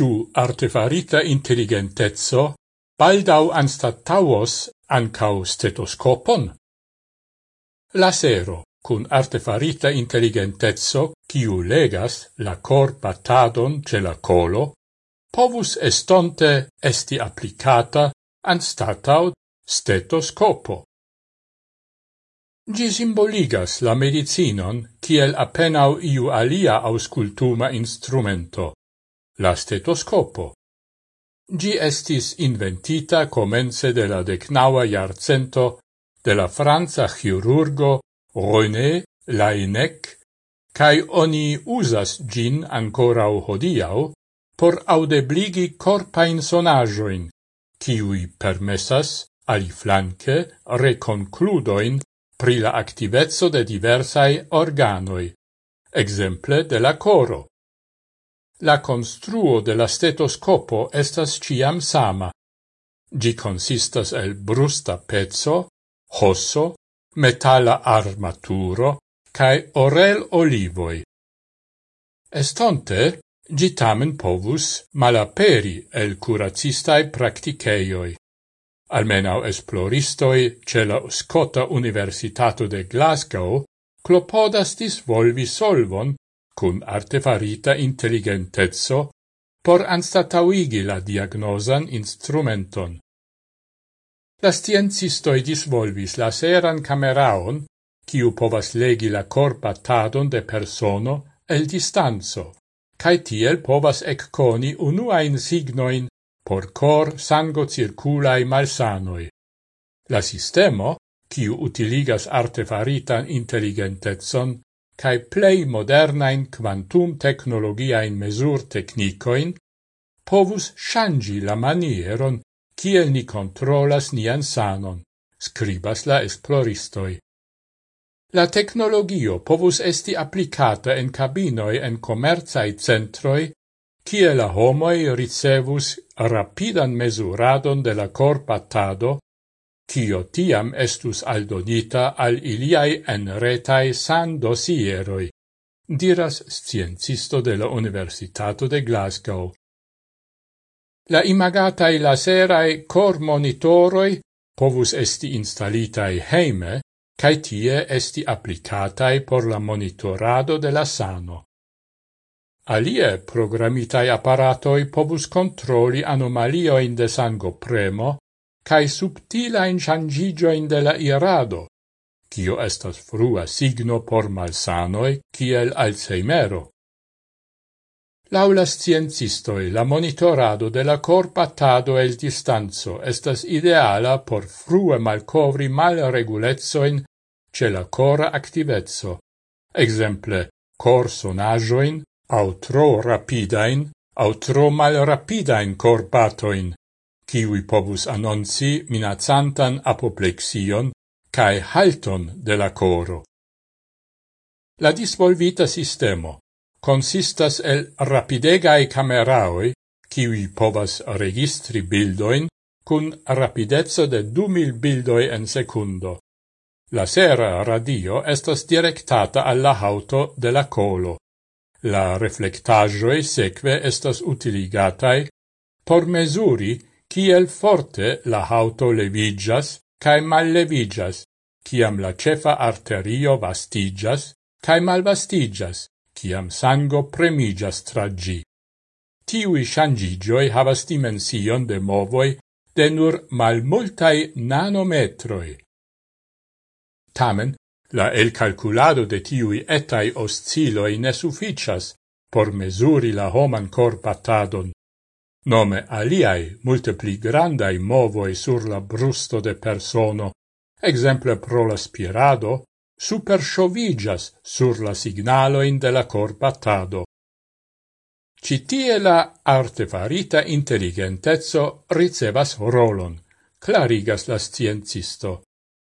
ciu artefarita intelligentezzo baldau anstattauos ancau stetoscopon? La sero, cun artefarita intelligentezzo, ciu legas la cor batadon ce la colo, povus estonte esti applicata anstatau stetoscopo. Gi simboligas la medicinon kiel apenau iu alia auscultuma instrumento la stetoscopo. Gi estis inventita comence de la decnaua iarcento de la franza chirurgo René Laennec, cae oni usas gin ancorau hodiau por audebligi corpain sonajoin, ciui permessas, aliflanque, reconcludoin pri la activezzo de diversai organoi, exemple de la coro, La construo de la stetoscopo estas ciam sama. Gi consistas el brusta pezzo, hosso, metala armaturo, cae orel olivoi. Estonte, gi tamen povus malaperi el curacistae practiceioi. Almenau esploristoi ce la Scota Universitato de Glasgow clopodas disvolvi solvon cun artefarita intelligentezzo por anstatauigi la diagnosan instrumenton. La sciencistoi disvolvis laseran cameraon, kiu povas legi la corpa tadon de persono el distanzo, cae tiel povas ecconi unuain signoin por cor sango circulae malsanoi. La sistemo, kiu utiligas artefaritan intelligentezon, cae plei modernain quantum technologiaen mesur technicoin, povus shangi la manieron kiel ni controlas nian sanon, scribas la esploristoi. La technologio povus esti applicata en cabinoi en commerzae centroi, kie la homoi ricevus rapidan mesuradon de la corpatado Tio tiam estus aldonita al iliai en retai san dosieroi, diras sciencisto de la Universitato de Glasgow. La imagatai laserai cor monitoroi povus esti installitai heime, cae tie esti applicatai por la monitorado de la sano. Alie programitai apparatoi povus controli anomalioin de sango premo, cae subtilain changigioin de la irado, cio estas frua signo por malsanoi kiel Alzheimero. Laula sciencistoi, la monitorado de la corpatado el distanzo estas ideala por frue malcovri malregulezzoin ce la cora activezzo, exemple cor sonajoin, au tro rapidain, au tro malrapidain corpatoin, kiwi povus annonci minacantan apoplexion cae halton de la coro. La disvolvita sistemo consistas el rapidegae cameraoi, kiwi povas registri bildoin cun rapidezzo de 2000 bildoi en secundo. La sera radio estas directata alla auto de la colo. La reflectajoi seque estas utiligatai por mesuri kiel forte la auto levigas cae mallevigas, ciam la cefa arterio vastigas cae malvastigas, ciam sango premigas tra gi. Tiui shangigioi havas dimension de movoi de nur mal multai nanometroi. Tamen, la el calculado de tiui etai osciloi ne sufficias por mesuri la homan corpatadon nome aliai multe pli grandai movoi sur la brusto de persono, exemple pro la spirado, supersciovigas sur la signaloin de la corbatado. Citie la artefarita intelligentezzo ricevas rolon, clarigas la sciencisto.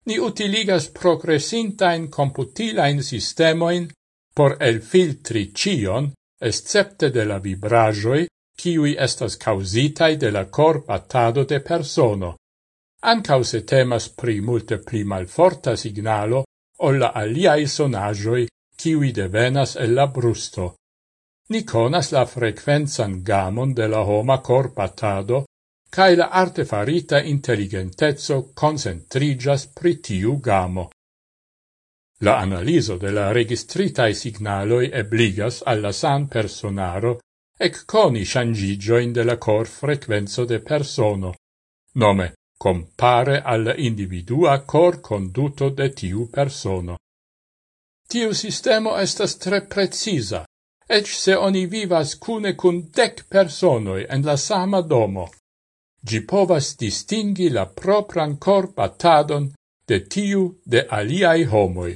Ni utiligas progressintain computilain sistemoin por el filtri cion, excepte de la vibrajoi, kiui estas causitai de la corbatado de persono, ancau se temas pri multe pli malforta signalo o la aliai sonagioi kiui devenas el la brusto. Ni conas la frequenzan gamon de la homa corpatado cae la artefarita intelligentezzo concentrigas pri tiu gamo. La analiso de la registritae signaloi ebligas alla san personaro ec coni shangigioin de la cor frequenzo de persono, nome compare al individua cor conduto de tiu persono. Tiu sistemo estas tre precisa, ec se oni vivas cune cun dec personoi en la sama domo. Gi povas distingi la propran cor batadon de tiu de aliai homoi.